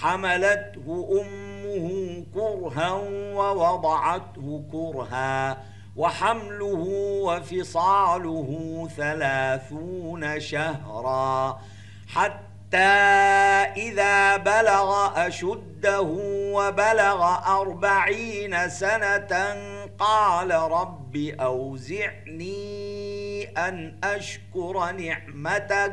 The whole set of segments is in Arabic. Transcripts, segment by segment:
حملته أمه كرها ووضعته كرها وحمله وفصاله ثلاثون شهرا حتى إذا بلغ أشده وبلغ أربعين سنة قال رب أوزعني أن أشكر نعمتك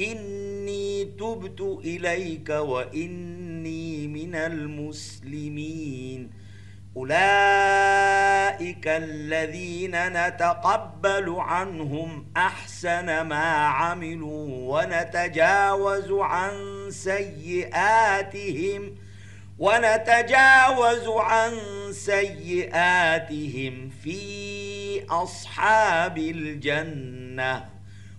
إني تبت إليك وإني من المسلمين. أولئك الذين نتقبل عنهم أحسن ما عملوا ونتجاوز عن سيئاتهم ونتجاوز عن سيئاتهم في أصحاب الجنة.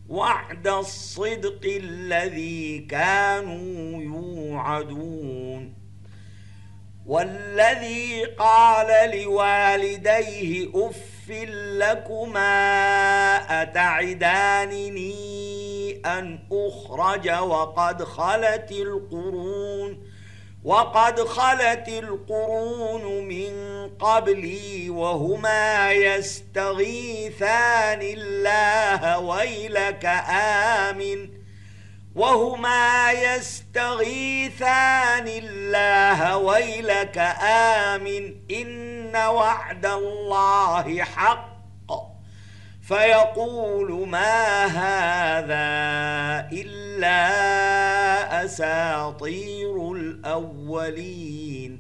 وعد الصدق الذي كانوا يوعدون. والذي قال لوالديه أف لكما أتعدانني أن أخرج وقد خلت القرون وقد خلت القرون من قبلي وهما يستغيثان الله ويلك آمن. وهما يستغيثان الله ويلك آمن. إن وعد الله حق. فيقول ما هذا إلا أساطير الأولين.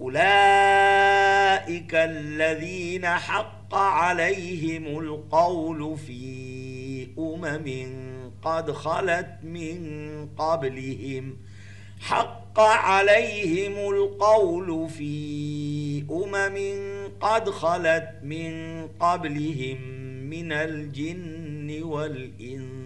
أولئك الذين حق عليهم القول في أمم قد خلت من قبلهم. حق عليهم القول في أمم قد خلت من قبلهم من الجن والإنس.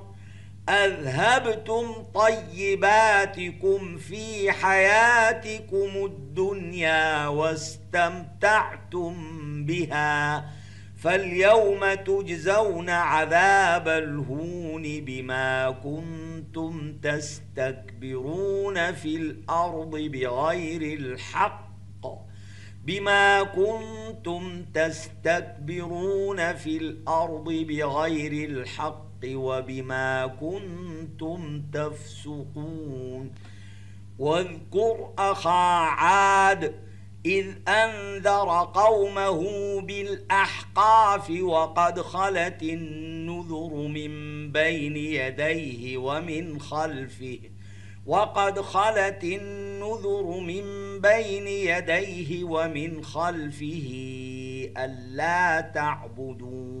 أذهبتم طيباتكم في حياتكم الدنيا واستمتعتم بها فاليوم تجزون عذاب الهون بما كنتم تستكبرون في الأرض بغير الحق بما كنتم تستكبرون في الأرض بغير الحق وبما كنتم تفسقون. واذكر أخا عاد إذ أنذر قومه بالأحقاف وقد خلت النذر من بين يديه ومن خلفه وقد خلت النذر من بين يديه ومن خلفه ألا تعبدوا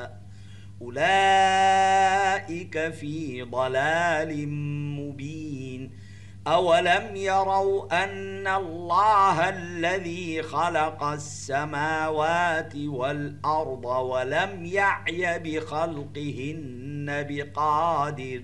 أولئك في ضلال مبين. أولم يروا أن الله الذي خلق السماوات والأرض ولم يعي بخلقهن بقادر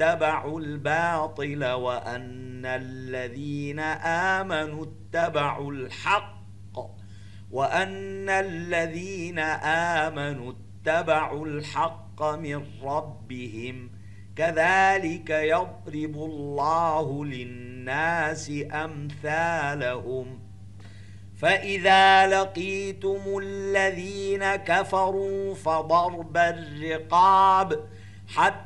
اتبعوا الباطل وأن الذين آمنوا اتبعوا الحق وأن الذين آمنوا اتبعوا الحق من ربهم كذلك يضرب الله للناس أمثالهم فإذا لقيتم الذين كفروا فضرب الرقاب حتى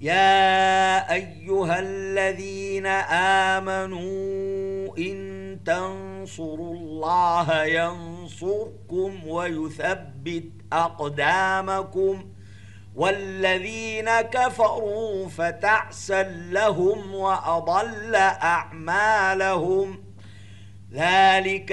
يا أيها الذين آمنوا إن تنصروا الله ينصركم ويثبت أقدامكم والذين كفروا فتعسا لهم وأضل أعمالهم ذلك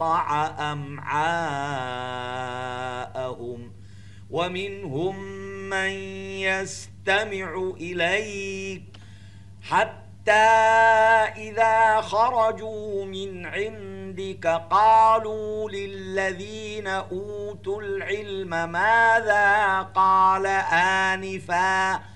فقطع أمعاءهم ومنهم من يستمع إليك حتى إذا خرجوا من عندك قالوا للذين أوتوا العلم ماذا قال آنفاً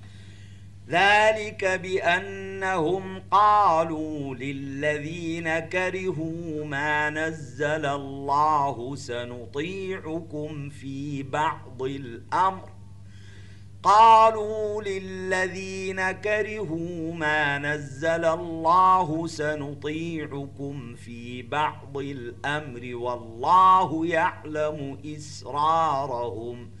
ذلك بأنهم قالوا للذين كرهوا ما نزل الله سنطيعكم في بعض الأمر. قالوا للذين كرهوا ما نزل الله سنطيعكم في بعض الأمر والله يعلم إسرارهم.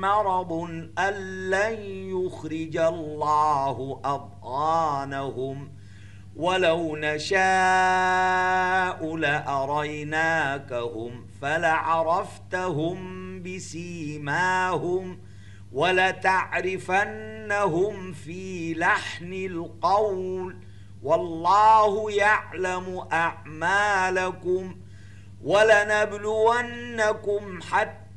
مرض أن لن يخرج الله أضغانهم. ولو نشاء لأريناكهم فلعرفتهم بسيماهم ولتعرفنهم في لحن القول. والله يعلم أعمالكم ولنبلونكم حتى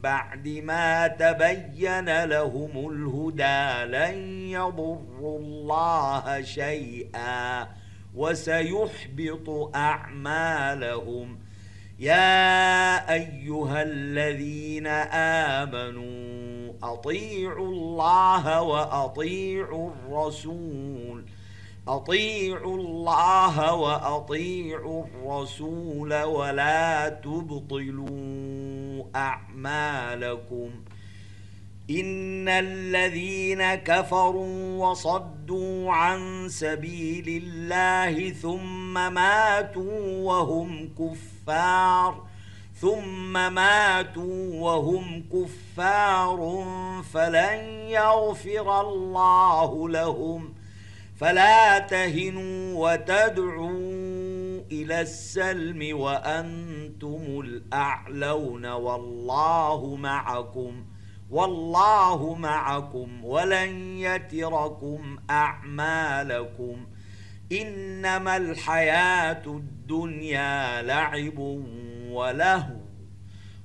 بعد ما تبين لهم الهدى لن يضروا الله شيئا وسيحبط أعمالهم. يا أيها الذين آمنوا أطيعوا الله وأطيعوا الرسول. أطيعوا الله وأطيعوا الرسول ولا تبطلوا أعمالكم إن الذين كفروا وصدوا عن سبيل الله ثم ماتوا وهم كفار ثم ماتوا وهم كفار فلن يغفر الله لهم. فلا تهنوا وتدعوا إلى السلم وأنتم الأعلون والله معكم والله معكم ولن يتركم أعمالكم. إنما الحياة الدنيا لعب ولهو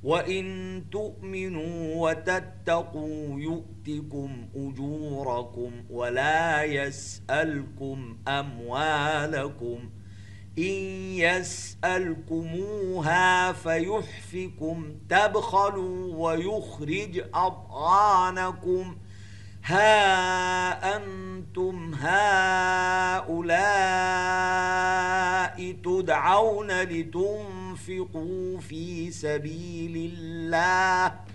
وإن تؤمنوا وتتقوا يؤتكم أجوركم ولا يسألكم أموالكم. إن يسألكموها فيحفكم تبخلوا ويخرج أضغانكم. ها أنتم هؤلاء تدعون لتنفقوا في سبيل الله؟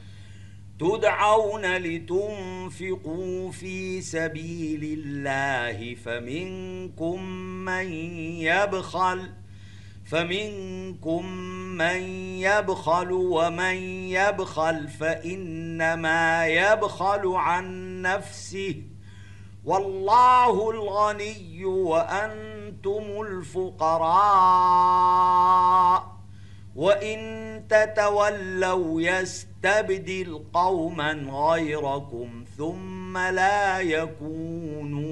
تدعون لتنفقوا في سبيل الله فمنكم من يبخل فمنكم من يبخل ومن يبخل فإنما يبخل عن نفسه. والله الغني وأنتم الفقراء. وإن تتولوا يستبدل قوما غيركم ثم لا يكونوا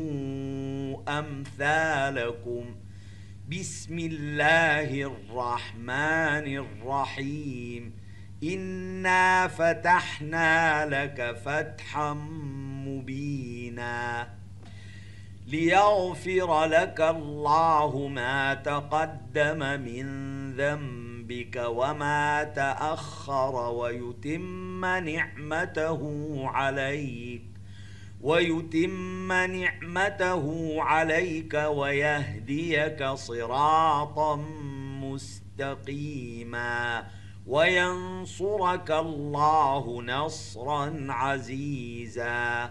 أمثالكم. بسم الله الرحمن الرحيم. إنا فتحنا لك فتحا مبينا. ليغفر لك الله ما تقدم من ذنبك وما تأخر ويتم نعمته عليك ويتم نعمته عليك ويهديك صراطا مستقيما وينصرك الله نصرا عزيزا.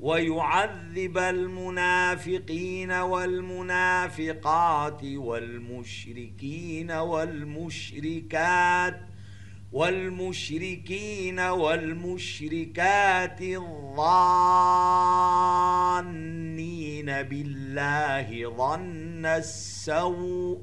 ويعذب المنافقين والمنافقات والمشركين والمشركات والمشركين والمشركات الظانين بالله ظن السوء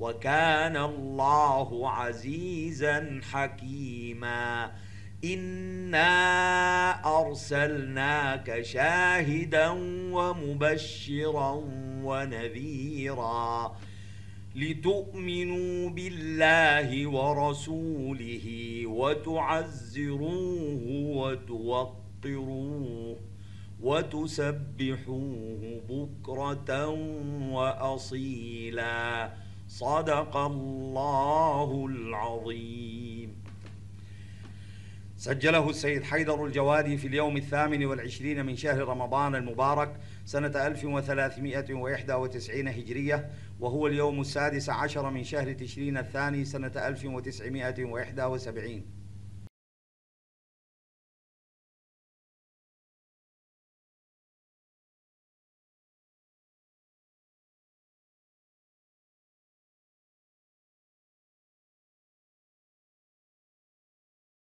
وكان الله عزيزا حكيما. انا ارسلناك شاهدا ومبشرا ونذيرا لتؤمنوا بالله ورسوله وتعزروه وتوقروه وتسبحوه بكره واصيلا. صدق الله العظيم. سجله السيد حيدر الجوادي في اليوم الثامن والعشرين من شهر رمضان المبارك سنة 1391 هجرية وهو اليوم السادس عشر من شهر تشرين الثاني سنة 1971